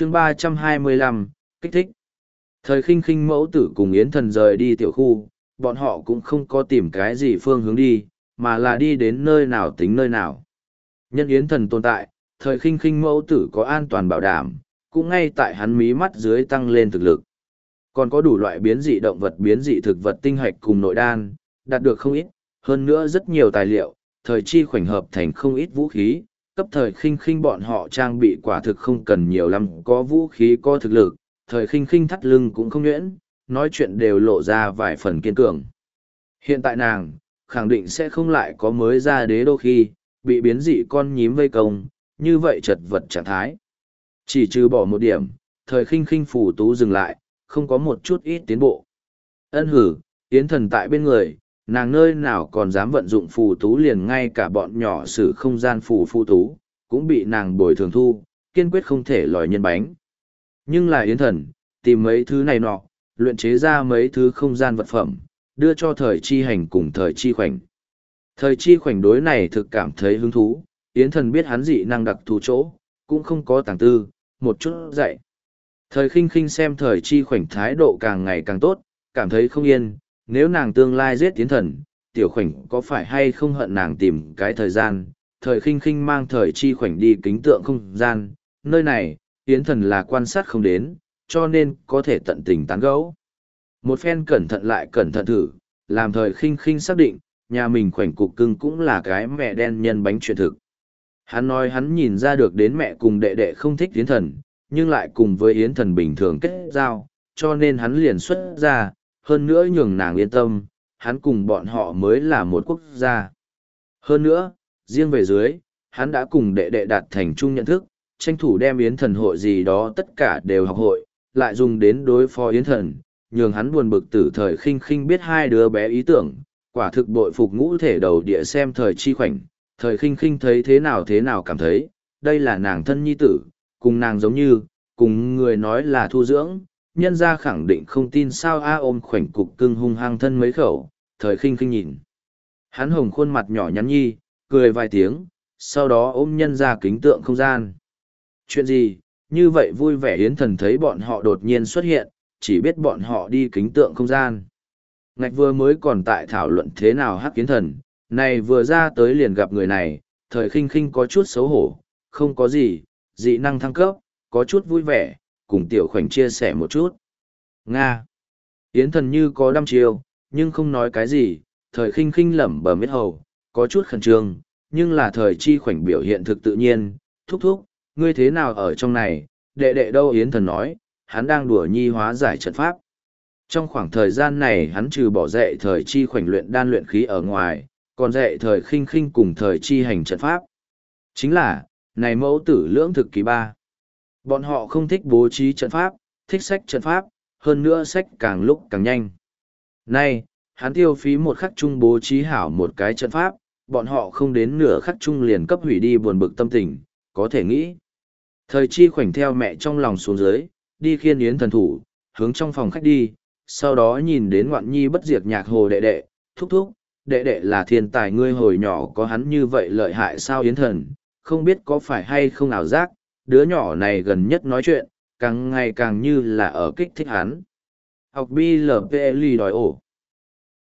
chương ba trăm hai mươi lăm, kích thích. Thời khinh khinh mẫu tử cùng yến thần rời đi tiểu khu, bọn họ cũng không có tìm cái gì phương hướng đi, mà là đi đến nơi nào tính nơi nào. Nhân yến thần tồn tại, thời khinh khinh mẫu tử có an toàn bảo đảm, cũng ngay tại hắn mí mắt dưới tăng lên thực lực. Còn có đủ loại biến dị động vật biến dị thực vật tinh hạch cùng nội đan, đạt được không ít, hơn nữa rất nhiều tài liệu, thời chi khoảnh hợp thành không ít vũ khí cấp thời khinh khinh bọn họ trang bị quả thực không cần nhiều lắm, có vũ khí, có thực lực, thời khinh khinh thắt lưng cũng không nhuyễn, nói chuyện đều lộ ra vài phần kiên cường. Hiện tại nàng, khẳng định sẽ không lại có mới ra đế đô khi, bị biến dị con nhím vây công, như vậy chật vật trạng thái. Chỉ trừ bỏ một điểm, thời khinh khinh phủ tú dừng lại, không có một chút ít tiến bộ. Ân hử, yến thần tại bên người nàng nơi nào còn dám vận dụng phù tú liền ngay cả bọn nhỏ sử không gian phù phù tú, cũng bị nàng bồi thường thu, kiên quyết không thể lòi nhân bánh. Nhưng là yến thần, tìm mấy thứ này nọ, luyện chế ra mấy thứ không gian vật phẩm, đưa cho thời chi hành cùng thời chi khoảnh. Thời chi khoảnh đối này thực cảm thấy hứng thú, yến thần biết hắn dị năng đặc thù chỗ, cũng không có tàng tư, một chút dạy. Thời khinh khinh xem thời chi khoảnh thái độ càng ngày càng tốt, cảm thấy không yên, nếu nàng tương lai giết tiến thần, tiểu khoảnh có phải hay không hận nàng tìm cái thời gian, thời khinh khinh mang thời chi khoảnh đi kính tượng không gian, nơi này, tiến thần là quan sát không đến, cho nên có thể tận tình tán gẫu. Một phen cẩn thận lại cẩn thận thử, làm thời khinh khinh xác định, nhà mình khoảnh cục cưng cũng là cái mẹ đen nhân bánh truyền thực. Hắn nói hắn nhìn ra được đến mẹ cùng đệ đệ không thích tiến thần, nhưng lại cùng với yến thần bình thường kết giao, cho nên hắn liền xuất ra, hơn nữa nhường nàng yên tâm, hắn cùng bọn họ mới là một quốc gia. Hơn nữa, riêng về dưới, hắn đã cùng đệ đệ đạt thành chung nhận thức, tranh thủ đem yến thần hội gì đó tất cả đều học hội, lại dùng đến đối phó yến thần, nhường hắn buồn bực tử thời khinh khinh biết hai đứa bé ý tưởng, quả thực bội phục ngũ thể đầu địa xem thời chi khoảnh, thời khinh khinh thấy thế nào thế nào cảm thấy, đây là nàng thân nhi tử, cùng nàng giống như, cùng người nói là thu dưỡng, nhân ra khẳng định không tin sao a ôm khoảnh cục cưng hung hăng thân mấy khẩu, thời khinh khinh nhìn. Hắn hồng khuôn mặt nhỏ nhắn nhi, cười vài tiếng, sau đó ôm nhân ra kính tượng không gian. Chuyện gì, như vậy vui vẻ yến thần thấy bọn họ đột nhiên xuất hiện, chỉ biết bọn họ đi kính tượng không gian. Ngạch vừa mới còn tại thảo luận thế nào hắc yến thần, này vừa ra tới liền gặp người này, thời khinh khinh có chút xấu hổ, không có gì, dị năng thăng cấp, có chút vui vẻ, cùng tiểu khoảnh chia sẻ một chút. Nga. Yến thần như có đăm chiêu, nhưng không nói cái gì, thời khinh khinh lẩm bẩm biết hầu, có chút khẩn trương, nhưng là thời chi khoảnh biểu hiện thực tự nhiên, thúc thúc, ngươi thế nào ở trong này, đệ đệ đâu Yến thần nói, hắn đang đùa nhi hóa giải trận pháp. Trong khoảng thời gian này hắn trừ bỏ dạy thời chi khoảnh luyện đan luyện khí ở ngoài, còn dạy thời khinh khinh cùng thời chi hành trận pháp. Chính là, này mẫu tử lưỡng thực kỳ ba. Bọn họ không thích bố trí trận pháp, thích sách trận pháp, hơn nữa sách càng lúc càng nhanh. Nay, hắn tiêu phí một khắc chung bố trí hảo một cái trận pháp, bọn họ không đến nửa khắc chung liền cấp hủy đi buồn bực tâm tình, có thể nghĩ. Thời chi khoảnh theo mẹ trong lòng xuống dưới, đi khiên yến thần thủ, hướng trong phòng khách đi, sau đó nhìn đến ngoạn nhi bất diệt nhạc hồ đệ đệ, thúc thúc, đệ đệ là thiên tài ngươi hồi nhỏ có hắn như vậy lợi hại sao yến thần, không biết có phải hay không ảo giác, đứa nhỏ này gần nhất nói chuyện, càng ngày càng như là ở kích thích hắn. Học BLPL đòi ổ.